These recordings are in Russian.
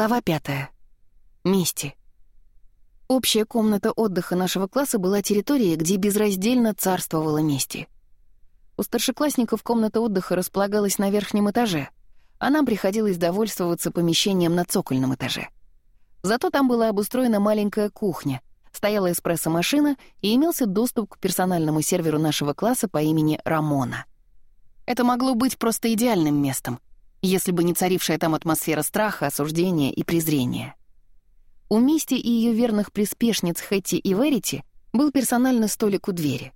Глава пятая. Мести. Общая комната отдыха нашего класса была территорией, где безраздельно царствовала мести. У старшеклассников комната отдыха располагалась на верхнем этаже, а нам приходилось довольствоваться помещением на цокольном этаже. Зато там была обустроена маленькая кухня, стояла эспрессо-машина и имелся доступ к персональному серверу нашего класса по имени Рамона. Это могло быть просто идеальным местом — если бы не царившая там атмосфера страха, осуждения и презрения. У Мисти и ее верных приспешниц Хэти и Верити был персональный столик у двери.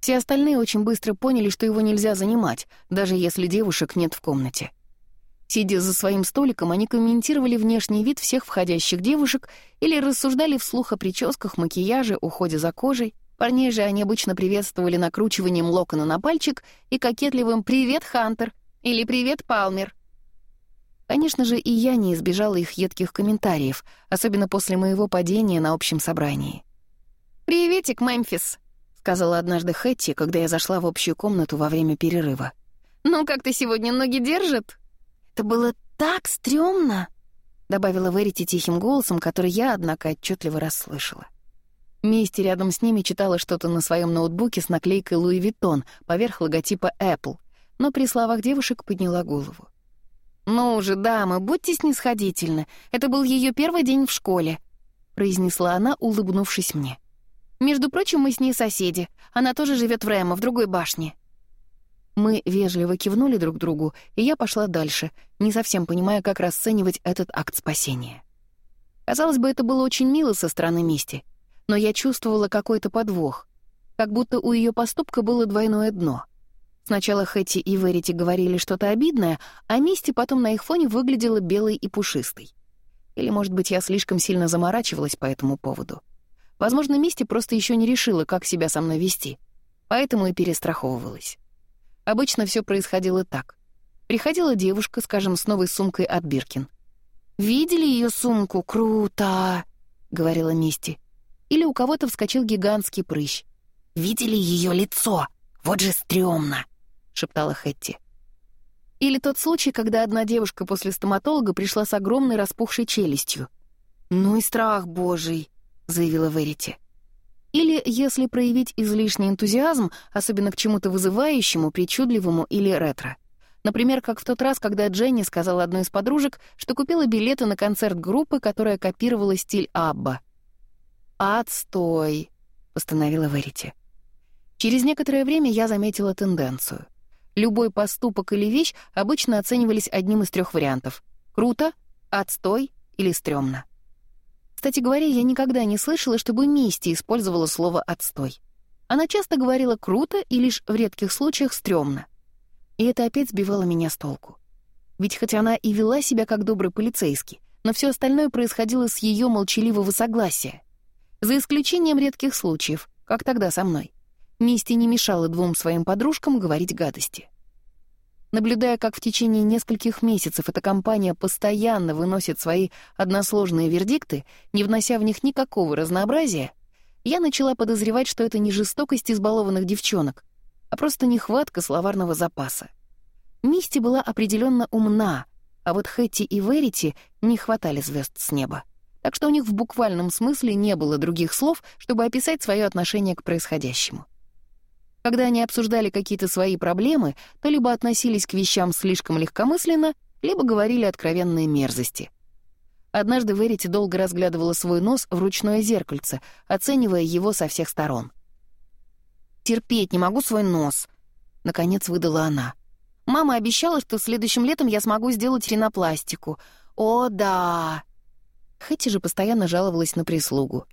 Все остальные очень быстро поняли, что его нельзя занимать, даже если девушек нет в комнате. Сидя за своим столиком, они комментировали внешний вид всех входящих девушек или рассуждали вслух о прическах, макияже, уходе за кожей. Парней же они обычно приветствовали накручиванием локона на пальчик и кокетливым «Привет, Хантер!» Или «Привет, Палмер». Конечно же, и я не избежала их едких комментариев, особенно после моего падения на общем собрании. «Приветик, Мемфис», — сказала однажды Хэтти, когда я зашла в общую комнату во время перерыва. «Ну, как ты сегодня ноги держит?» «Это было так стрёмно!» — добавила Верити тихим голосом, который я, однако, отчетливо расслышала. Мисти рядом с ними читала что-то на своем ноутбуке с наклейкой «Louis Vuitton» поверх логотипа Apple — но при словах девушек подняла голову. «Ну же, дамы, будьте снисходительны. Это был ее первый день в школе», — произнесла она, улыбнувшись мне. «Между прочим, мы с ней соседи. Она тоже живет в Рэма, в другой башне». Мы вежливо кивнули друг другу, и я пошла дальше, не совсем понимая, как расценивать этот акт спасения. Казалось бы, это было очень мило со стороны Мисти, но я чувствовала какой-то подвох, как будто у ее поступка было двойное дно — Сначала Хэти и Верити говорили что-то обидное, а Мисти потом на их фоне выглядела белой и пушистой. Или, может быть, я слишком сильно заморачивалась по этому поводу. Возможно, Мисти просто еще не решила, как себя со мной вести, поэтому и перестраховывалась. Обычно все происходило так. Приходила девушка, скажем, с новой сумкой от Биркин. «Видели ее сумку? Круто!» — говорила Мисти. Или у кого-то вскочил гигантский прыщ. «Видели ее лицо? Вот же стрёмно!» — шептала Хэтти. Или тот случай, когда одна девушка после стоматолога пришла с огромной распухшей челюстью. «Ну и страх божий», — заявила Верити. Или если проявить излишний энтузиазм, особенно к чему-то вызывающему, причудливому или ретро. Например, как в тот раз, когда Дженни сказала одной из подружек, что купила билеты на концерт группы, которая копировала стиль Абба. «Отстой», — постановила Верити. Через некоторое время я заметила тенденцию. Любой поступок или вещь обычно оценивались одним из трех вариантов — круто, отстой или стрёмно. Кстати говоря, я никогда не слышала, чтобы Мисти использовала слово «отстой». Она часто говорила «круто» и лишь в редких случаях «стрёмно». И это опять сбивало меня с толку. Ведь хоть она и вела себя как добрый полицейский, но все остальное происходило с ее молчаливого согласия. За исключением редких случаев, как тогда со мной. Мисти не мешала двум своим подружкам говорить гадости. Наблюдая, как в течение нескольких месяцев эта компания постоянно выносит свои односложные вердикты, не внося в них никакого разнообразия, я начала подозревать, что это не жестокость избалованных девчонок, а просто нехватка словарного запаса. Мисти была определенно умна, а вот Хэтти и Верити не хватали звезд с неба. Так что у них в буквальном смысле не было других слов, чтобы описать свое отношение к происходящему. Когда они обсуждали какие-то свои проблемы, то либо относились к вещам слишком легкомысленно, либо говорили откровенные мерзости. Однажды Верити долго разглядывала свой нос в ручное зеркальце, оценивая его со всех сторон. «Терпеть не могу свой нос», — наконец выдала она. «Мама обещала, что следующим летом я смогу сделать ринопластику. О, да!» Хэти же постоянно жаловалась на прислугу.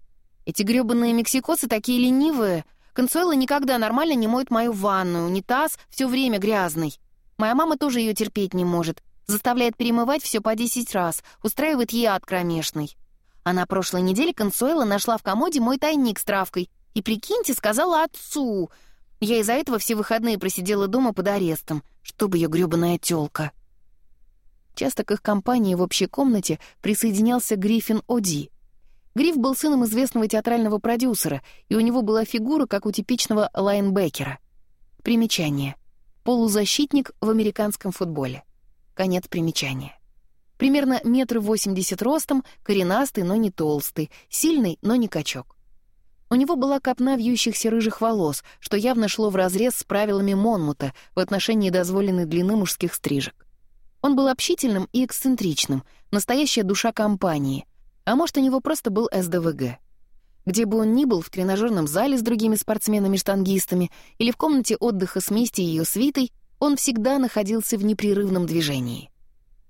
«Эти грёбаные мексикосы такие ленивые!» Консуэла никогда нормально не моет мою ванную, унитаз все время грязный. Моя мама тоже ее терпеть не может. Заставляет перемывать все по 10 раз, устраивает ей ад кромешный. А на прошлой неделе Консуэла нашла в комоде мой тайник с травкой. И, прикиньте, сказала отцу. Я из-за этого все выходные просидела дома под арестом, чтобы ее грёбаная тёлка. Часто к их компании в общей комнате присоединялся Гриффин Оди — Гриф был сыном известного театрального продюсера, и у него была фигура, как у типичного лайнбекера. Примечание. Полузащитник в американском футболе. Конец примечания. Примерно метр восемьдесят ростом, коренастый, но не толстый, сильный, но не качок. У него была копна вьющихся рыжих волос, что явно шло вразрез с правилами Монмута в отношении дозволенной длины мужских стрижек. Он был общительным и эксцентричным, настоящая душа компании, а может, у него просто был СДВГ. Где бы он ни был, в тренажерном зале с другими спортсменами-штангистами или в комнате отдыха с Мисти и ее свитой, он всегда находился в непрерывном движении.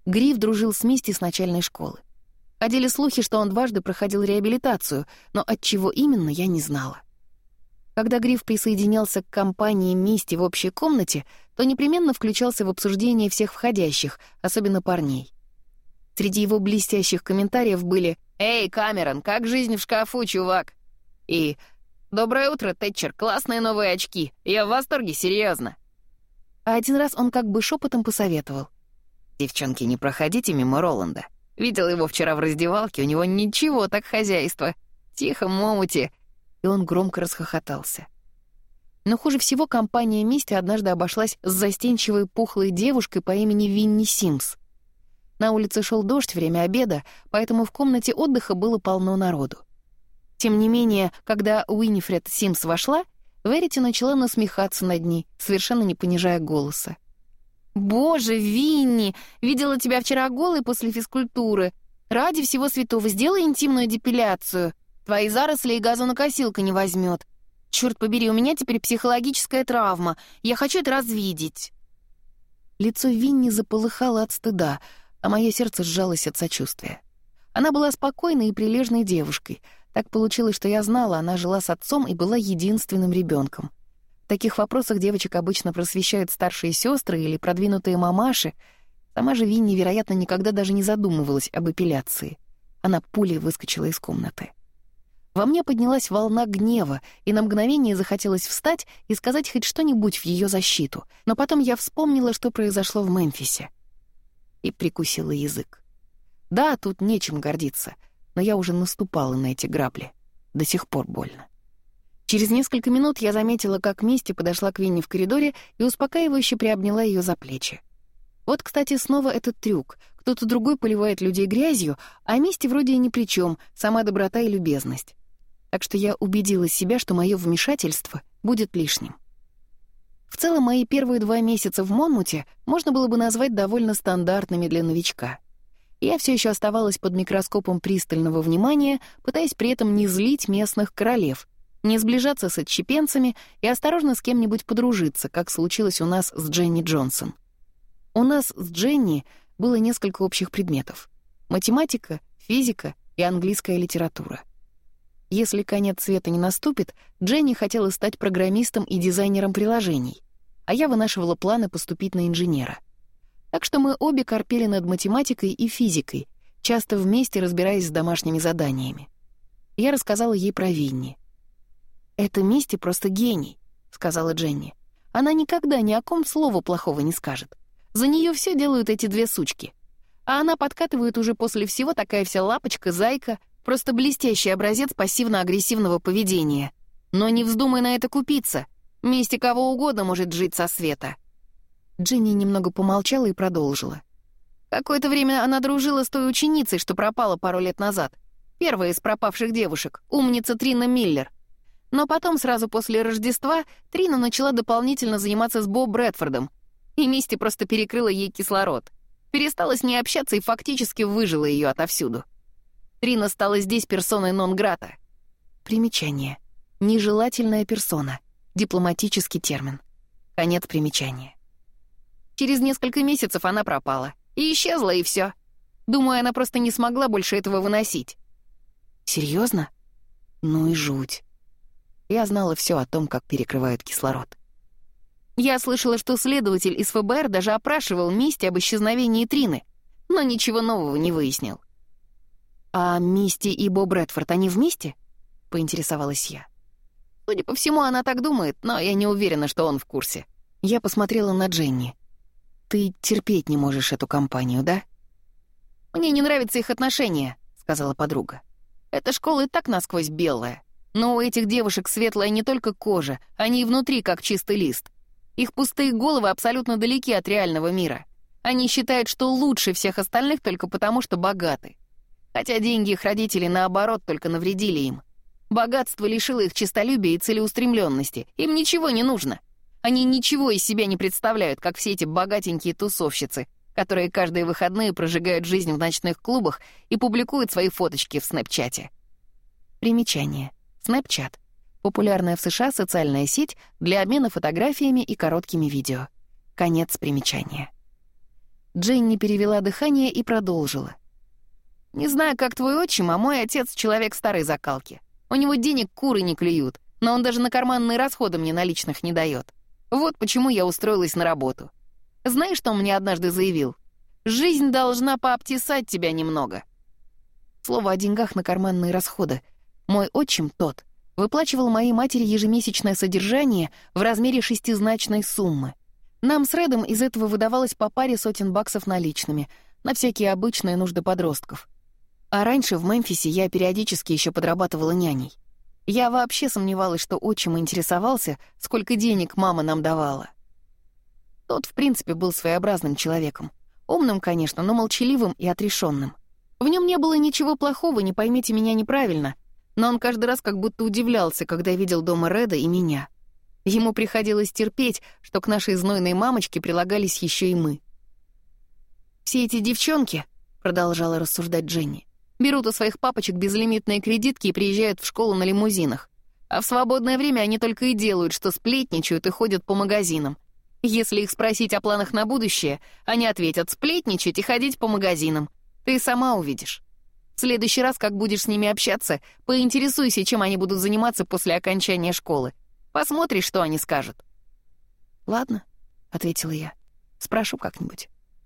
Гриф дружил с Мисти с начальной школы. Ходили слухи, что он дважды проходил реабилитацию, но от чего именно, я не знала. Когда Гриф присоединялся к компании Мисти в общей комнате, то непременно включался в обсуждение всех входящих, особенно парней. Среди его блестящих комментариев были «Эй, Камерон, как жизнь в шкафу, чувак?» и «Доброе утро, Тэтчер, классные новые очки, я в восторге, серьезно. А один раз он как бы шепотом посоветовал. «Девчонки, не проходите мимо Роланда. Видел его вчера в раздевалке, у него ничего так хозяйство. Тихо, Момути!» И он громко расхохотался. Но хуже всего компания Мисти однажды обошлась с застенчивой пухлой девушкой по имени Винни Симс. На улице шел дождь, время обеда, поэтому в комнате отдыха было полно народу. Тем не менее, когда Уинифред Симс вошла, Верити начала насмехаться над ней, совершенно не понижая голоса. «Боже, Винни! Видела тебя вчера голой после физкультуры. Ради всего святого сделай интимную депиляцию. Твои заросли и газонокосилка не возьмет. Черт побери, у меня теперь психологическая травма. Я хочу это развидеть». Лицо Винни заполыхало от стыда, а мое сердце сжалось от сочувствия. Она была спокойной и прилежной девушкой. Так получилось, что я знала, она жила с отцом и была единственным ребенком. В таких вопросах девочек обычно просвещают старшие сестры или продвинутые мамаши. Сама же Винни, вероятно, никогда даже не задумывалась об эпиляции. Она пулей выскочила из комнаты. Во мне поднялась волна гнева, и на мгновение захотелось встать и сказать хоть что-нибудь в ее защиту. Но потом я вспомнила, что произошло в Мемфисе — и прикусила язык. Да, тут нечем гордиться, но я уже наступала на эти грабли. До сих пор больно. Через несколько минут я заметила, как Мисти подошла к Винни в коридоре и успокаивающе приобняла ее за плечи. Вот, кстати, снова этот трюк. Кто-то другой поливает людей грязью, а Мисти вроде и ни при чем, сама доброта и любезность. Так что я убедила себя, что мое вмешательство будет лишним. В целом, мои первые два месяца в Монмуте можно было бы назвать довольно стандартными для новичка. Я все еще оставалась под микроскопом пристального внимания, пытаясь при этом не злить местных королев, не сближаться с отщепенцами и осторожно с кем-нибудь подружиться, как случилось у нас с Дженни Джонсон. У нас с Дженни было несколько общих предметов — математика, физика и английская литература. Если конец света не наступит, Дженни хотела стать программистом и дизайнером приложений, а я вынашивала планы поступить на инженера. Так что мы обе корпели над математикой и физикой, часто вместе разбираясь с домашними заданиями. Я рассказала ей про Винни. «Это Мисти просто гений», — сказала Дженни. «Она никогда ни о ком слова плохого не скажет. За нее все делают эти две сучки. А она подкатывает уже после всего такая вся лапочка, зайка — Просто блестящий образец пассивно-агрессивного поведения. Но не вздумай на это купиться. Вместе кого угодно может жить со света». Джинни немного помолчала и продолжила. Какое-то время она дружила с той ученицей, что пропала пару лет назад. Первая из пропавших девушек, умница Трина Миллер. Но потом, сразу после Рождества, Трина начала дополнительно заниматься с Бо Брэдфордом. И Мисти просто перекрыла ей кислород. Перестала с ней общаться и фактически выжила ее отовсюду. Трина стала здесь персоной нон-грата. Примечание. Нежелательная персона. Дипломатический термин. Конец примечания. Через несколько месяцев она пропала. И исчезла, и все. Думаю, она просто не смогла больше этого выносить. Серьезно? Ну и жуть. Я знала все о том, как перекрывают кислород. Я слышала, что следователь из ФБР даже опрашивал месть об исчезновении Трины, но ничего нового не выяснил. «А Мисти и Бо Брэдфорд, они вместе?» — поинтересовалась я. Судя по всему, она так думает, но я не уверена, что он в курсе. Я посмотрела на Дженни. «Ты терпеть не можешь эту компанию, да?» «Мне не нравятся их отношения», — сказала подруга. «Эта школа и так насквозь белая. Но у этих девушек светлая не только кожа, они и внутри как чистый лист. Их пустые головы абсолютно далеки от реального мира. Они считают, что лучше всех остальных только потому, что богаты. Хотя деньги их родители, наоборот, только навредили им. Богатство лишило их честолюбия и целеустремленности. Им ничего не нужно. Они ничего из себя не представляют, как все эти богатенькие тусовщицы, которые каждые выходные прожигают жизнь в ночных клубах и публикуют свои фоточки в Снэпчате. Примечание. Снэпчат. — популярная в США социальная сеть для обмена фотографиями и короткими видео. Конец примечания. Дженни перевела дыхание и продолжила. Не знаю, как твой отчим, а мой отец — человек старой закалки. У него денег куры не клюют, но он даже на карманные расходы мне наличных не дает. Вот почему я устроилась на работу. Знаешь, что он мне однажды заявил? «Жизнь должна пообтесать тебя немного». Слово о деньгах на карманные расходы. Мой отчим тот выплачивал моей матери ежемесячное содержание в размере шестизначной суммы. Нам с Редом из этого выдавалось по паре сотен баксов наличными, на всякие обычные нужды подростков — а раньше в Мемфисе я периодически еще подрабатывала няней. Я вообще сомневалась, что отчим интересовался, сколько денег мама нам давала. Тот, в принципе, был своеобразным человеком. Умным, конечно, но молчаливым и отрешенным. В нем не было ничего плохого, не поймите меня неправильно, но он каждый раз как будто удивлялся, когда видел дома Реда и меня. Ему приходилось терпеть, что к нашей знойной мамочке прилагались еще и мы. «Все эти девчонки», — продолжала рассуждать Дженни, Берут у своих папочек безлимитные кредитки и приезжают в школу на лимузинах. А в свободное время они только и делают, что сплетничают и ходят по магазинам. Если их спросить о планах на будущее, они ответят «сплетничать и ходить по магазинам». Ты сама увидишь. В следующий раз, как будешь с ними общаться, поинтересуйся, чем они будут заниматься после окончания школы. Посмотри, что они скажут. «Ладно», — ответила я, — «спрошу как-нибудь».